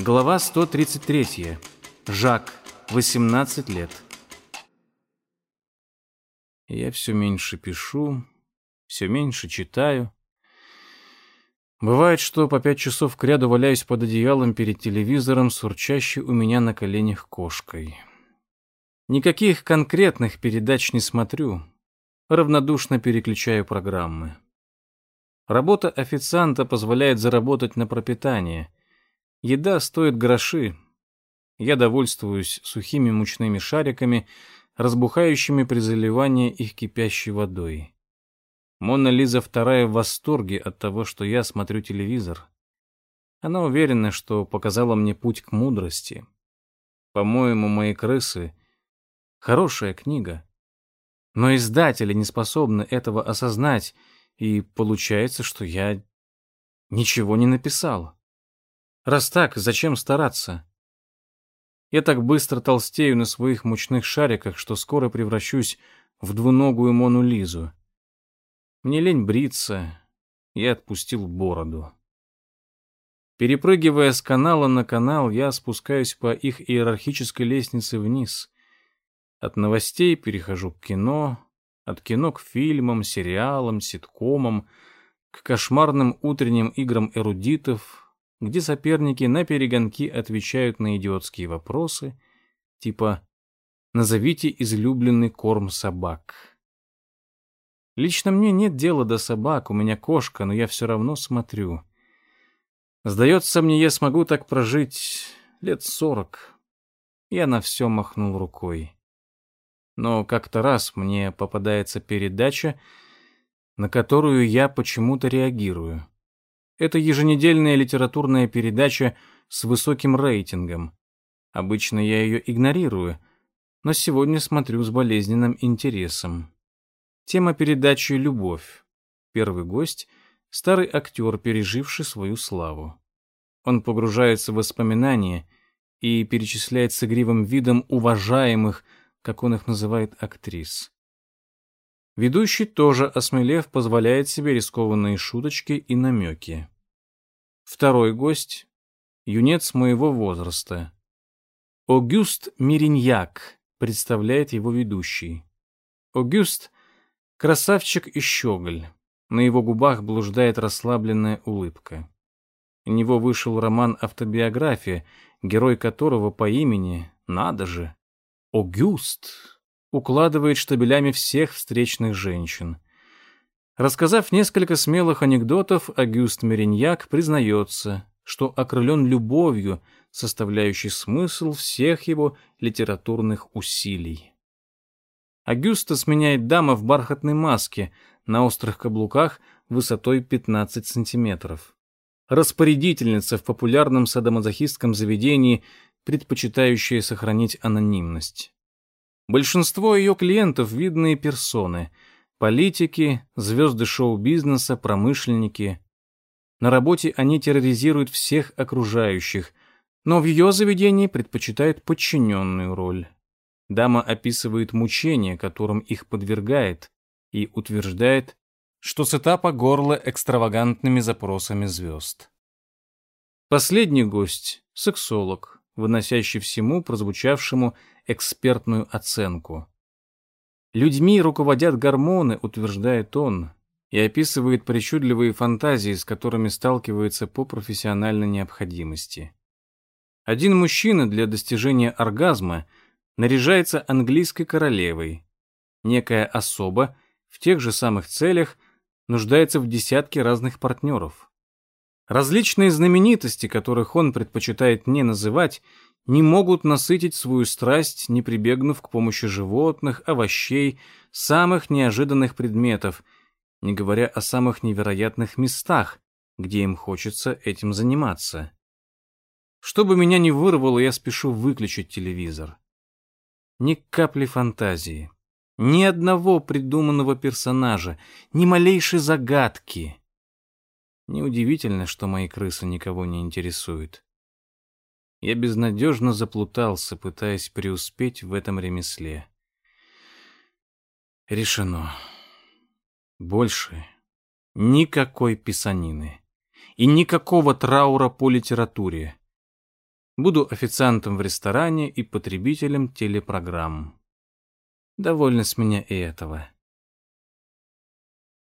Глава 133. Жак, 18 лет. Я все меньше пишу, все меньше читаю. Бывает, что по пять часов к ряду валяюсь под одеялом перед телевизором с урчащей у меня на коленях кошкой. Никаких конкретных передач не смотрю, равнодушно переключаю программы. Работа официанта позволяет заработать на пропитание. Еда стоит гроши. Я довольствуюсь сухими мучными шариками, разбухающими при заливании их кипящей водой. Мона Лиза вторая в восторге от того, что я смотрю телевизор. Она уверена, что показала мне путь к мудрости. По-моему, мои крысы — хорошая книга. Но издатели не способны этого осознать, и получается, что я ничего не написал. Раз так, зачем стараться? Я так быстро толстею на своих мучных шариках, что скоро превращусь в двуногую Мону Лизу. Мне лень бриться, я отпустил бороду. Перепрыгивая с канала на канал, я спускаюсь по их иерархической лестнице вниз. От новостей перехожу к кино, от кино к фильмам, сериалам, ситкомам, к кошмарным утренним играм эрудитов, где соперники на перегонки отвечают на идиотские вопросы, типа «Назовите излюбленный корм собак». Лично мне нет дела до собак, у меня кошка, но я все равно смотрю. Сдается мне, я смогу так прожить лет сорок. Я на все махнул рукой. Но как-то раз мне попадается передача, на которую я почему-то реагирую. Это еженедельная литературная передача с высоким рейтингом. Обычно я ее игнорирую, но сегодня смотрю с болезненным интересом. Тема передачи «Любовь». Первый гость — старый актер, переживший свою славу. Он погружается в воспоминания и перечисляет с игривым видом уважаемых, как он их называет, актрис. Ведущий тоже, осмелев, позволяет себе рискованные шуточки и намеки. Второй гость — юнец моего возраста. Огюст Мириньяк представляет его ведущий. Огюст — красавчик и щеголь. На его губах блуждает расслабленная улыбка. У него вышел роман «Автобиография», герой которого по имени, надо же, Огюст укладывает штабелями всех встречных женщин. Рассказав несколько смелых анекдотов, Агюст Мериньяк признается, что окрылен любовью, составляющей смысл всех его литературных усилий. Агюста сменяет дама в бархатной маске на острых каблуках высотой 15 сантиметров. Распорядительница в популярном садомазохистском заведении, предпочитающая сохранить анонимность. Большинство ее клиентов — видные персоны — политики, звезды шоу-бизнеса, промышленники. На работе они терроризируют всех окружающих, но в ее заведении предпочитают подчиненную роль. Дама описывает мучения, которым их подвергает, и утверждает, что сыта по горло экстравагантными запросами звезд. Последний гость — сексолог, выносящий всему прозвучавшему экспертную оценку. Людьми руководят гормоны, утверждает он, и описывает причудливые фантазии, с которыми сталкивается по профессиональной необходимости. Один мужчина для достижения оргазма наряжается английской королевой. Некая особа в тех же самых целях нуждается в десятке разных партнеров. Различные знаменитости, которых он предпочитает не называть, не могут насытить свою страсть, не прибегнув к помощи животных, овощей, самых неожиданных предметов, не говоря о самых невероятных местах, где им хочется этим заниматься. Чтобы меня не вырвало, я спешу выключить телевизор. Ни капли фантазии, ни одного придуманного персонажа, ни малейшей загадки. Неудивительно, что мои крысы никого не интересуют. Я безнадежно заплутался, пытаясь преуспеть в этом ремесле. Решено. Больше никакой писанины и никакого траура по литературе. Буду официантом в ресторане и потребителем телепрограмм. Довольно с меня и этого.